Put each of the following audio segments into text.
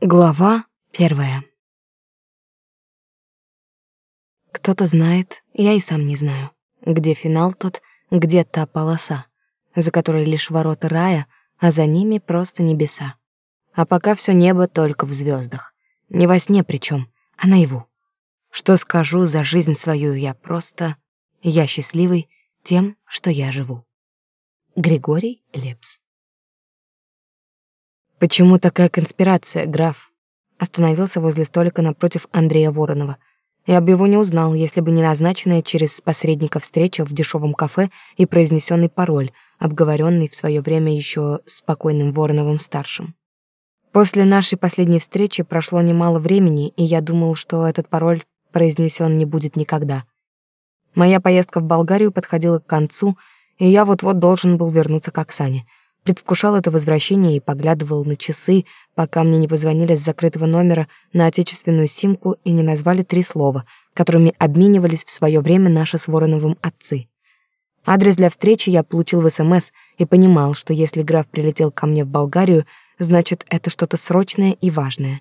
Глава первая. Кто-то знает, я и сам не знаю, где финал тот, где та полоса, за которой лишь ворота рая, а за ними просто небеса. А пока все небо только в звездах, Не во сне причем, а наяву. Что скажу за жизнь свою я просто... Я счастливый тем, что я живу. Григорий Лепс «Почему такая конспирация, граф?» Остановился возле столика напротив Андрея Воронова. Я бы его не узнал, если бы не назначенная через посредника встреча в дешевом кафе и произнесенный пароль, обговоренный в свое время еще спокойным Вороновым-старшим. После нашей последней встречи прошло немало времени, и я думал, что этот пароль произнесен не будет никогда. Моя поездка в Болгарию подходила к концу, и я вот-вот должен был вернуться к Оксане — предвкушал это возвращение и поглядывал на часы, пока мне не позвонили с закрытого номера на отечественную симку и не назвали три слова, которыми обменивались в свое время наши с Вороновым отцы. Адрес для встречи я получил в СМС и понимал, что если граф прилетел ко мне в Болгарию, значит, это что-то срочное и важное.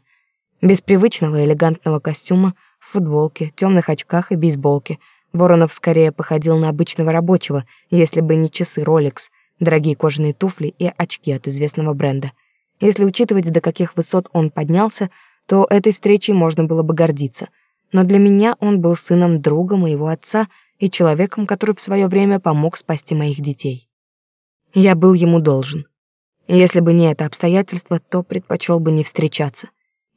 Без привычного элегантного костюма, в футболке, темных очках и бейсболке Воронов скорее походил на обычного рабочего, если бы не часы Rolex — дорогие кожаные туфли и очки от известного бренда. Если учитывать, до каких высот он поднялся, то этой встречей можно было бы гордиться. Но для меня он был сыном друга моего отца и человеком, который в свое время помог спасти моих детей. Я был ему должен. Если бы не это обстоятельство, то предпочел бы не встречаться.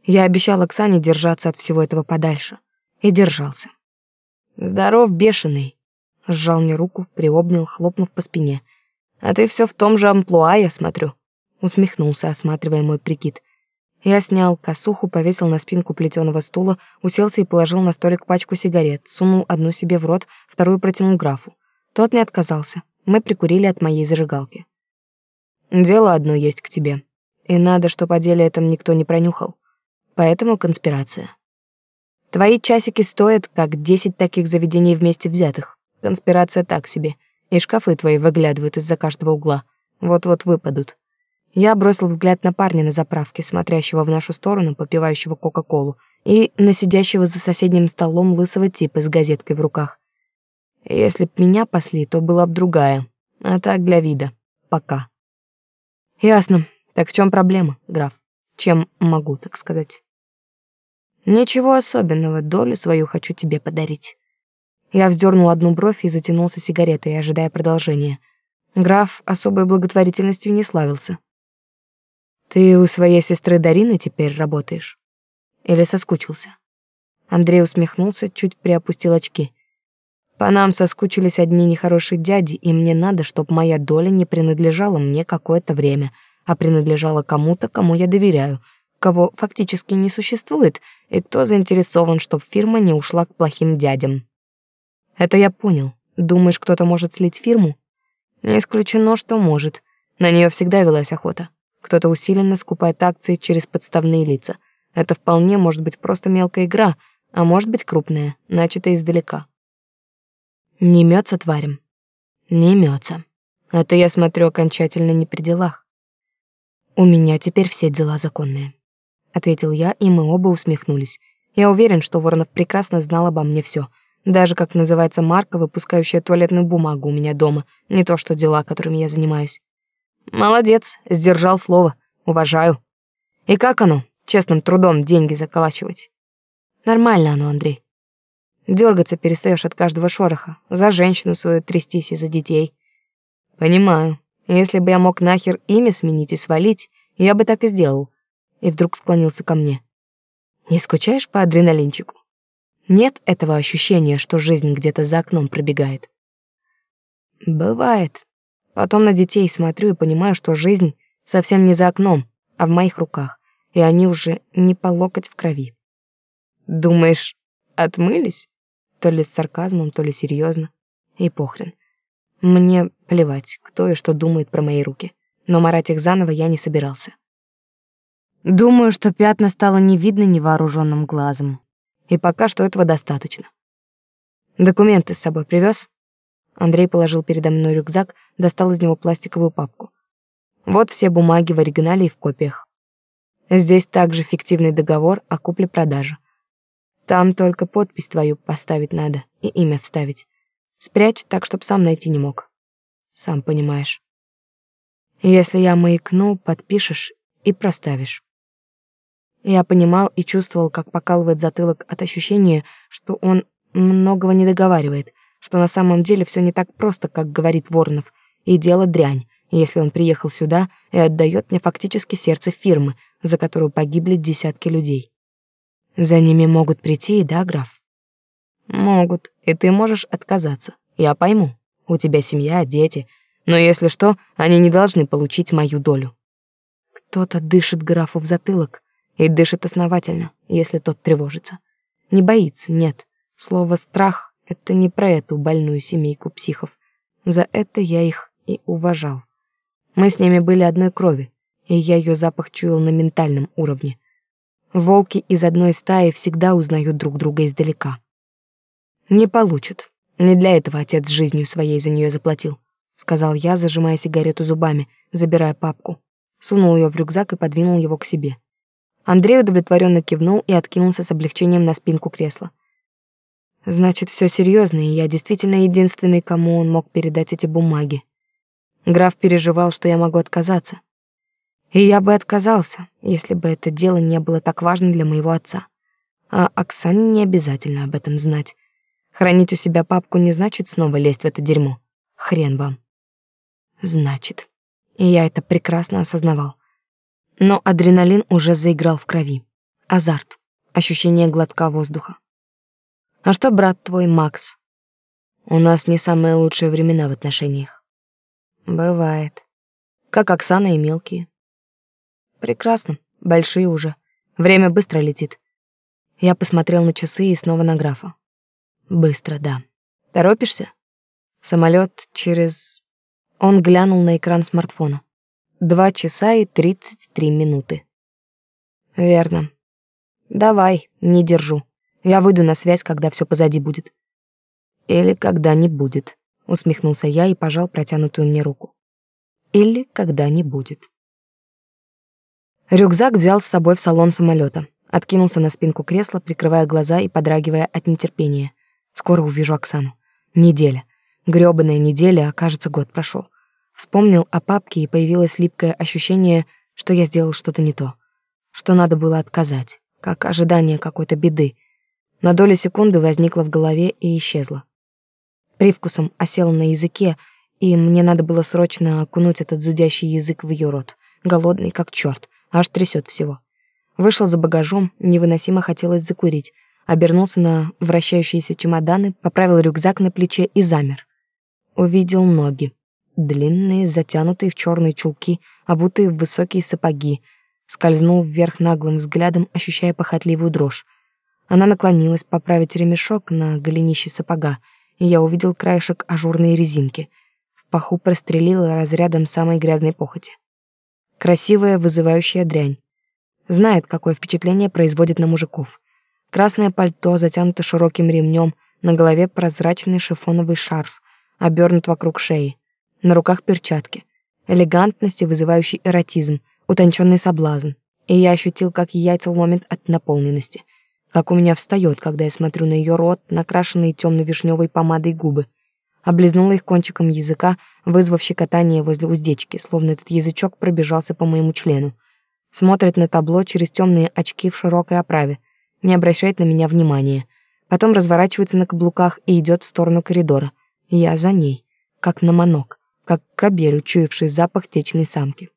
Я обещал Оксане держаться от всего этого подальше. И держался. «Здоров, бешеный!» Сжал мне руку, приобнял, хлопнув по спине. А ты все в том же амплуа, я смотрю. Усмехнулся, осматривая мой прикид. Я снял косуху, повесил на спинку плетеного стула, уселся и положил на столик пачку сигарет, сунул одну себе в рот, вторую протянул графу. Тот не отказался. Мы прикурили от моей зажигалки. Дело одно есть к тебе. И надо, чтобы о деле этом никто не пронюхал. Поэтому конспирация. Твои часики стоят, как десять таких заведений вместе взятых. Конспирация так себе — и шкафы твои выглядывают из-за каждого угла. Вот-вот выпадут. Я бросил взгляд на парня на заправке, смотрящего в нашу сторону, попивающего Кока-Колу, и на сидящего за соседним столом лысого типа с газеткой в руках. Если б меня пасли, то была б другая. А так для вида. Пока. Ясно. Так в чем проблема, граф? Чем могу, так сказать? Ничего особенного, долю свою хочу тебе подарить. Я вздернул одну бровь и затянулся сигаретой, ожидая продолжения. Граф особой благотворительностью не славился. «Ты у своей сестры Дарины теперь работаешь?» Или соскучился? Андрей усмехнулся, чуть приопустил очки. «По нам соскучились одни нехорошие дяди, и мне надо, чтобы моя доля не принадлежала мне какое-то время, а принадлежала кому-то, кому я доверяю, кого фактически не существует, и кто заинтересован, чтобы фирма не ушла к плохим дядям». Это я понял. Думаешь, кто-то может слить фирму? Не исключено, что может. На нее всегда велась охота. Кто-то усиленно скупает акции через подставные лица. Это вполне может быть просто мелкая игра, а может быть крупная, начатая издалека. Не мется тварям. Не мется. Это я смотрю окончательно не при делах. У меня теперь все дела законные, ответил я, и мы оба усмехнулись. Я уверен, что Воронов прекрасно знал обо мне все — даже как называется марка, выпускающая туалетную бумагу у меня дома, не то что дела, которыми я занимаюсь. Молодец, сдержал слово. Уважаю. И как оно, честным трудом деньги заколачивать? Нормально оно, Андрей. Дергаться перестаешь от каждого шороха, за женщину свою трястись и за детей. Понимаю. Если бы я мог нахер имя сменить и свалить, я бы так и сделал. И вдруг склонился ко мне. Не скучаешь по адреналинчику? Нет этого ощущения, что жизнь где-то за окном пробегает. Бывает. Потом на детей смотрю и понимаю, что жизнь совсем не за окном, а в моих руках, и они уже не по локоть в крови. Думаешь, отмылись? То ли с сарказмом, то ли серьезно. И похрен. Мне плевать, кто и что думает про мои руки, но марать их заново я не собирался. Думаю, что пятна стало не видно невооруженным глазом и пока что этого достаточно. Документы с собой привез? Андрей положил передо мной рюкзак, достал из него пластиковую папку. Вот все бумаги в оригинале и в копиях. Здесь также фиктивный договор о купле-продаже. Там только подпись твою поставить надо и имя вставить. Спрячь так, чтоб сам найти не мог. Сам понимаешь. Если я маякну, подпишешь и проставишь. Я понимал и чувствовал, как покалывает затылок от ощущения, что он многого не договаривает, что на самом деле все не так просто, как говорит Воронов, и дело дрянь, если он приехал сюда и отдает мне фактически сердце фирмы, за которую погибли десятки людей. За ними могут прийти, да, граф? Могут, и ты можешь отказаться. Я пойму. У тебя семья, дети, но если что, они не должны получить мою долю. Кто-то дышит графу в затылок и дышит основательно, если тот тревожится. Не боится, нет. Слово «страх» — это не про эту больную семейку психов. За это я их и уважал. Мы с ними были одной крови, и я ее запах чуял на ментальном уровне. Волки из одной стаи всегда узнают друг друга издалека. Не получат. Не для этого отец жизнью своей за нее заплатил сказал я, зажимая сигарету зубами, забирая папку. Сунул ее в рюкзак и подвинул его к себе. Андрей удовлетворенно кивнул и откинулся с облегчением на спинку кресла. Значит, все серьезно, и я действительно единственный, кому он мог передать эти бумаги. Граф переживал, что я могу отказаться. И я бы отказался, если бы это дело не было так важно для моего отца. А Оксане не обязательно об этом знать. Хранить у себя папку не значит снова лезть в это дерьмо. Хрен вам. Значит, и я это прекрасно осознавал. Но адреналин уже заиграл в крови. Азарт, ощущение глотка воздуха. А что брат твой, Макс? У нас не самые лучшие времена в отношениях. Бывает. Как Оксана и мелкие. Прекрасно, большие уже. Время быстро летит. Я посмотрел на часы и снова на графа. Быстро, да. Торопишься? Самолет через он глянул на экран смартфона. Два часа и тридцать три минуты. Верно. Давай, не держу. Я выйду на связь, когда все позади будет. Или когда не будет, усмехнулся я и пожал протянутую мне руку. Или когда не будет. Рюкзак взял с собой в салон самолета, откинулся на спинку кресла, прикрывая глаза и подрагивая от нетерпения. Скоро увижу Оксану. Неделя. Грёбаная неделя, а кажется, год прошел. Вспомнил о папке, и появилось липкое ощущение, что я сделал что-то не то. Что надо было отказать, как ожидание какой-то беды. На долю секунды возникло в голове и исчезло. Привкусом осело на языке, и мне надо было срочно окунуть этот зудящий язык в её рот. Голодный, как чёрт, аж трясёт всего. Вышел за багажом, невыносимо хотелось закурить. Обернулся на вращающиеся чемоданы, поправил рюкзак на плече и замер увидел ноги. Длинные, затянутые в черные чулки, обутые в высокие сапоги. Скользнул вверх наглым взглядом, ощущая похотливую дрожь. Она наклонилась поправить ремешок на голенище сапога, и я увидел краешек ажурной резинки. В паху прострелила разрядом самой грязной похоти. Красивая, вызывающая дрянь. Знает, какое впечатление производит на мужиков. Красное пальто затянуто широким ремнем, на голове прозрачный шифоновый шарф обернут вокруг шеи. На руках перчатки. Элегантность и вызывающий эротизм, утонченный соблазн. И я ощутил, как яйца ломит от наполненности. Как у меня встает, когда я смотрю на ее рот, накрашенные темно-вишневой помадой губы. Облизнула их кончиком языка, вызвав щекотание возле уздечки, словно этот язычок пробежался по моему члену. Смотрит на табло через темные очки в широкой оправе. Не обращает на меня внимания. Потом разворачивается на каблуках и идет в сторону коридора. Я за ней, как на манок, как кобель, учуявший запах течной самки.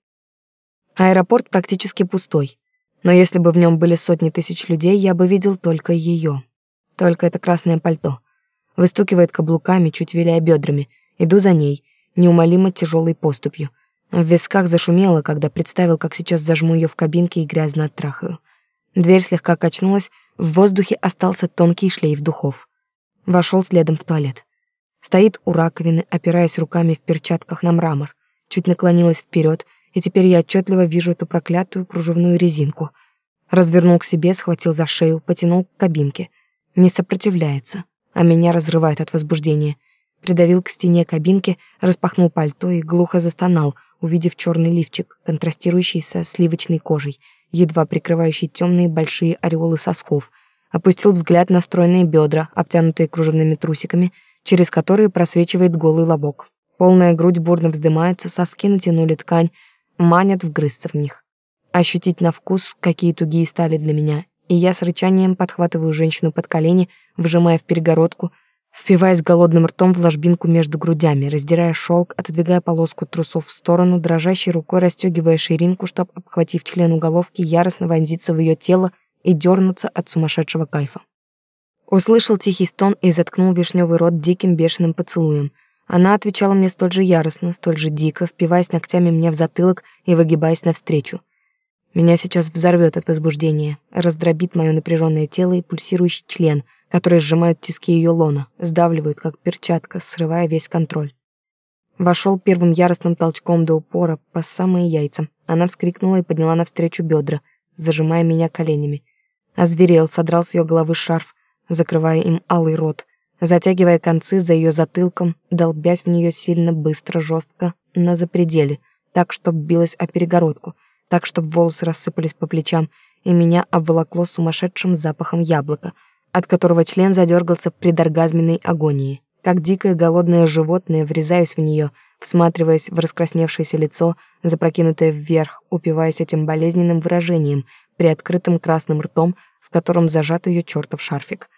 Аэропорт практически пустой, но если бы в нем были сотни тысяч людей, я бы видел только ее. Только это красное пальто. Выстукивает каблуками, чуть виляя бедрами. Иду за ней, неумолимо тяжелой поступью. В висках зашумело, когда представил, как сейчас зажму ее в кабинке и грязно оттрахаю. Дверь слегка качнулась, в воздухе остался тонкий шлейф духов. Вошел следом в туалет. Стоит у раковины, опираясь руками в перчатках на мрамор. Чуть наклонилась вперед, и теперь я отчетливо вижу эту проклятую кружевную резинку. Развернул к себе, схватил за шею, потянул к кабинке. Не сопротивляется, а меня разрывает от возбуждения. Придавил к стене кабинки, распахнул пальто и глухо застонал, увидев черный лифчик, контрастирующий со сливочной кожей, едва прикрывающий темные большие ореолы сосков, опустил взгляд на стройные бедра, обтянутые кружевными трусиками, через которые просвечивает голый лобок. Полная грудь бурно вздымается, соски натянули ткань, манят вгрызться в них. Ощутить на вкус, какие тугие стали для меня, и я с рычанием подхватываю женщину под колени, вжимая в перегородку, впиваясь голодным ртом в ложбинку между грудями, раздирая шелк, отодвигая полоску трусов в сторону, дрожащей рукой расстегивая ширинку, чтоб, обхватив член уголовки, яростно вонзиться в ее тело и дернуться от сумасшедшего кайфа. Услышал тихий стон и заткнул вишневый рот диким бешеным поцелуем. Она отвечала мне столь же яростно, столь же дико, впиваясь ногтями мне в затылок и выгибаясь навстречу. Меня сейчас взорвет от возбуждения, раздробит мое напряженное тело и пульсирующий член, которые сжимают тиски ее лона, сдавливают, как перчатка, срывая весь контроль. Вошел первым яростным толчком до упора по самые яйца. Она вскрикнула и подняла навстречу бедра, зажимая меня коленями. Озверел, содрал с ее головы шарф, закрывая им алый рот, затягивая концы за ее затылком, долбясь в нее сильно, быстро, жестко, на запределе, так, чтоб билась о перегородку, так, чтоб волосы рассыпались по плечам, и меня обволокло сумасшедшим запахом яблока, от которого член задергался в предоргазменной агонии. Как дикое голодное животное врезаюсь в нее, всматриваясь в раскрасневшееся лицо, запрокинутое вверх, упиваясь этим болезненным выражением, приоткрытым красным ртом, в котором зажат ее чертов шарфик.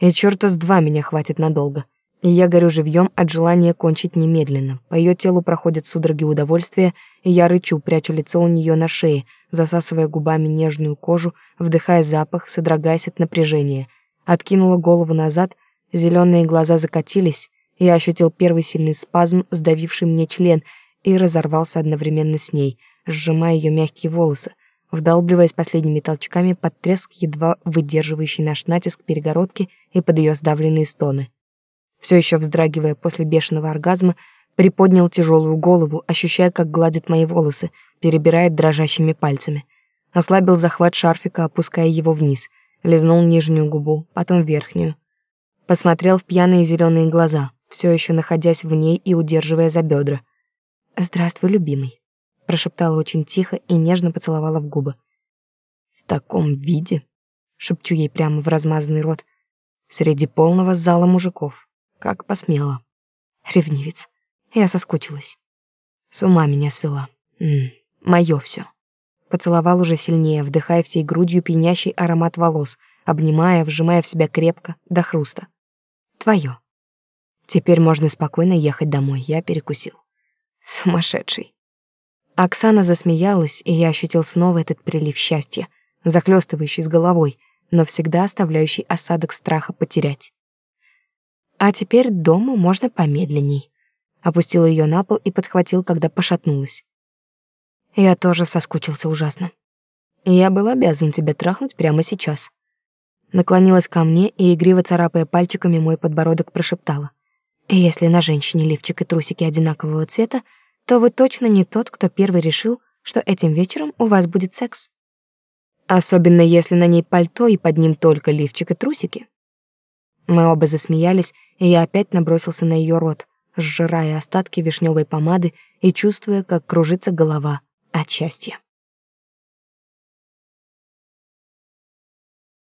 И черта с два меня хватит надолго. И я горю живьем от желания кончить немедленно. По ее телу проходят судороги удовольствия, и я рычу, пряча лицо у нее на шее, засасывая губами нежную кожу, вдыхая запах, содрогаясь от напряжения. Откинула голову назад, зеленые глаза закатились, я ощутил первый сильный спазм, сдавивший мне член, и разорвался одновременно с ней, сжимая ее мягкие волосы, вдалбливаясь последними толчками под треск, едва выдерживающий наш натиск перегородки и под ее сдавленные стоны. Все еще вздрагивая после бешеного оргазма, приподнял тяжелую голову, ощущая, как гладит мои волосы, перебирает дрожащими пальцами. Ослабил захват шарфика, опуская его вниз, лизнул нижнюю губу, потом верхнюю. Посмотрел в пьяные зеленые глаза, все еще находясь в ней и удерживая за бедра. «Здравствуй, любимый», прошептала очень тихо и нежно поцеловала в губы. В таком виде, шепчу ей прямо в размазанный рот, среди полного зала мужиков, как посмела. Ревнивец. Я соскучилась. С ума меня свела. М -м, моё всё. Поцеловал уже сильнее, вдыхая всей грудью пьянящий аромат волос, обнимая, вжимая в себя крепко, до хруста. Твоё. Теперь можно спокойно ехать домой, я перекусил. Сумасшедший. Оксана засмеялась, и я ощутил снова этот прилив счастья, захлестывающий с головой, но всегда оставляющий осадок страха потерять. А теперь дома можно помедленней. Опустил ее на пол и подхватил, когда пошатнулась. Я тоже соскучился ужасно. Я был обязан тебя трахнуть прямо сейчас. Наклонилась ко мне и, игриво царапая пальчиками, мой подбородок прошептала. Если на женщине лифчик и трусики одинакового цвета, то вы точно не тот, кто первый решил, что этим вечером у вас будет секс. Особенно если на ней пальто и под ним только лифчик и трусики. Мы оба засмеялись, и я опять набросился на ее рот, сжирая остатки вишневой помады и чувствуя, как кружится голова от счастья.